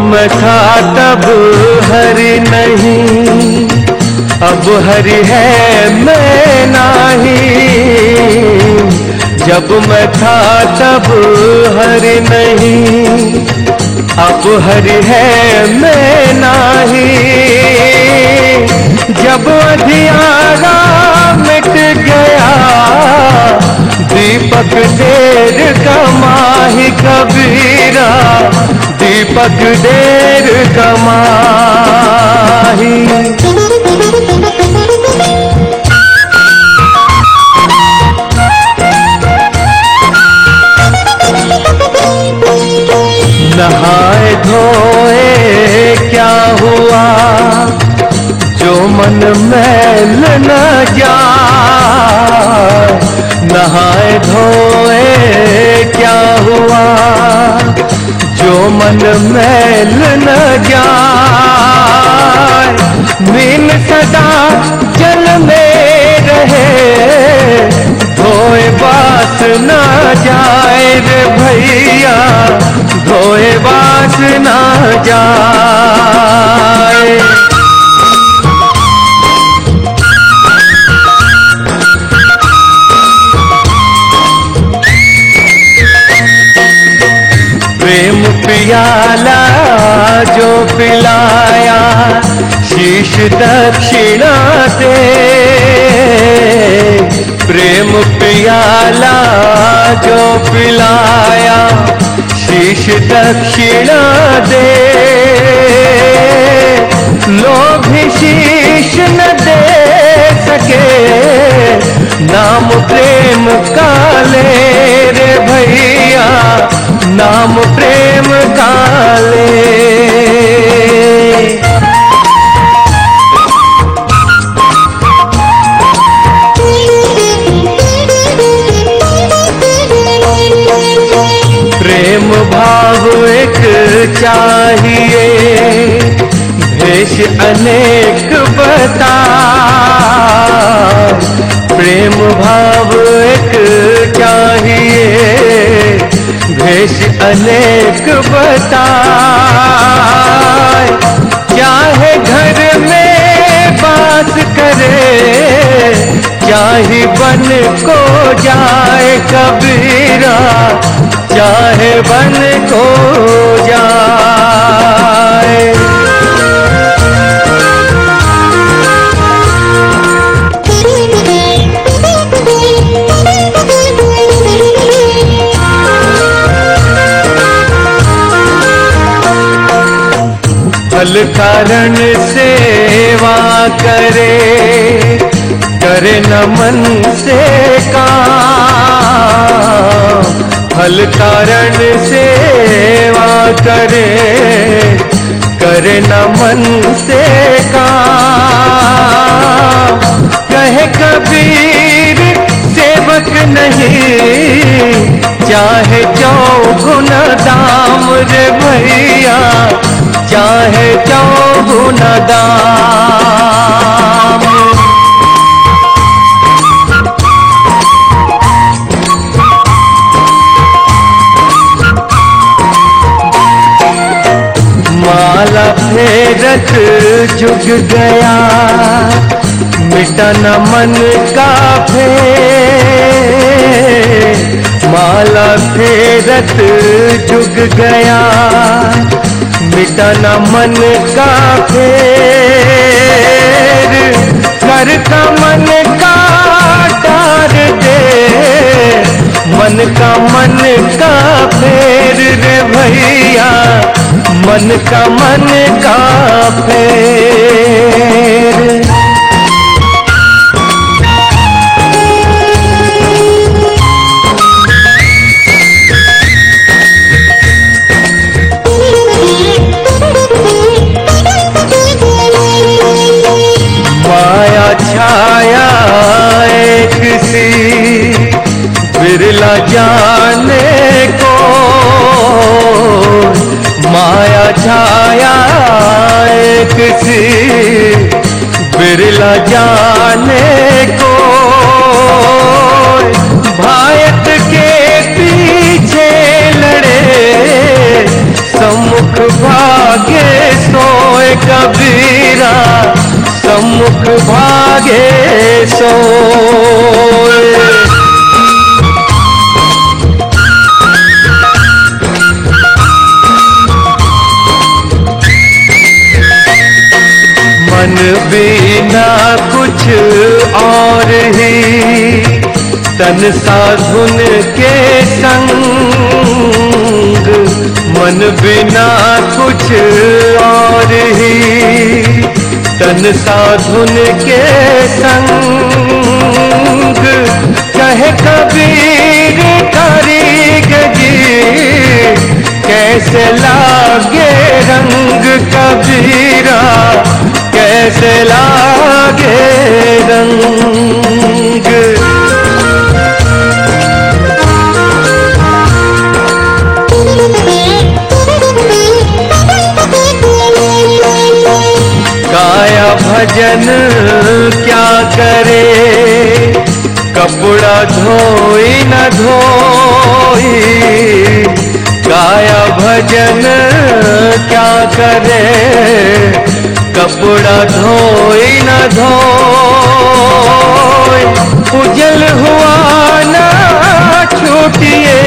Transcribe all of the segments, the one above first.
मैं था तब हरि नहीं, अब हरि है मैं नहीं। जब मैं था तब हरि नहीं, अब हरि है मैं नहीं। जब अधियारा मिट गया, दीपक देर कमाही कबीरा दीपक देर कमाही। नहाए धोए क्या हुआ? जो मन मैल न जाए नहाए धोए क्या हुआ? जो मन मैल न जाए मिल सदा जल में रहे, धोए बास न जाए रे भैया, धोए बास न जाए। पियाला जो पिलाया शीश दक्षिणा दे प्रेम पियाला जो पिलाया शीश दक्षिणा दे लोभ शीश न दे सके, नाम प्रेम काले रे भैया। प्रेम भाव एक चाहिए भेष अनेक बता। प्रेम भाव एक भेष अनेक बताए चाहे घर में बात करे चाहे बन को जाए कबीरा चाहे बन को जाए कारण सेवा करे करे न मन से काम। फल कारण सेवा करे करे न मन से काम। कहे कबीर, सेवक नहीं, चाहे चौगुन दाम रे भैया। जुग गया। मिटा न मन का फेर। माला फेरत जुग गया। मिटा न मन का फेर। कर का मन का डार दे। मन का मन का फेर रे भैया। मन का मन का फेर। बनाया किसी बिरला जाने को। भारत के पीछे लड़े, सम्मुख भागे सोए कबीरा, सम्मुख भागे सोए मन बिना कुछ और ही। तन साधुन के संग मन बिना कुछ और ही। तन साधुन के संग कहे कबीर कारीगरी कैसे लागे रंग कबीरा? धोई। काया भजन क्या करे? कपड़ा धोई न धोई। उजल हुआ ना छूटिए।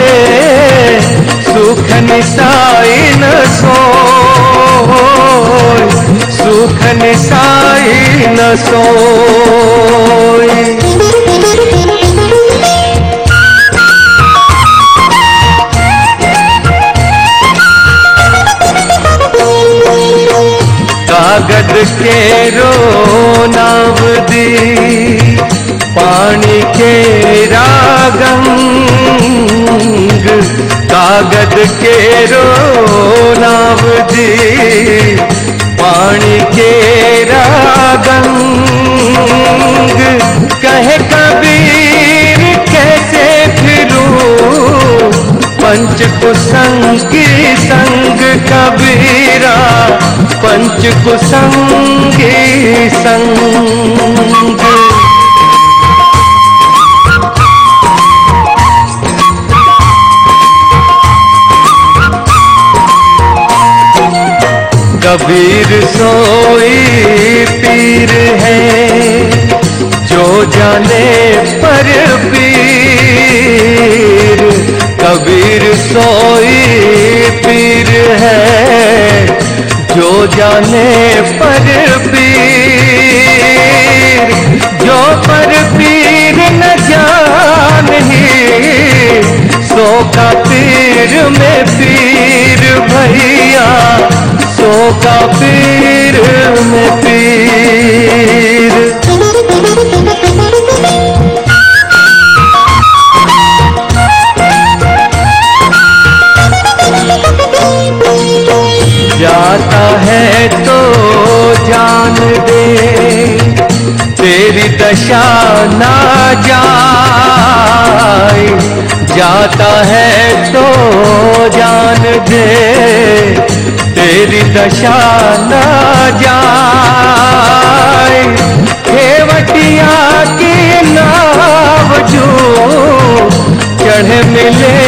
सुख निसाई न सो सुख निसाई न सोई। कागद के रो नाव दी पानी के रागंग। कहे कबीर, कैसे फिरूं? पंच कुसंगी संग कबीरा पंच कुसंगी संग। कबीर सोई पीर है, जो जाने पर पीर। कबीर सोई पीर है, जो जाने पर पीर। जो पर पीर न जान ही सो का पीर में पीर भैया। सो का में पीर। जाता है तो जान दे, तेरी दशा ना जाए। जाता है तो जान दे। दशा न जाए। केवटिया की नाव जो चढ़ मिले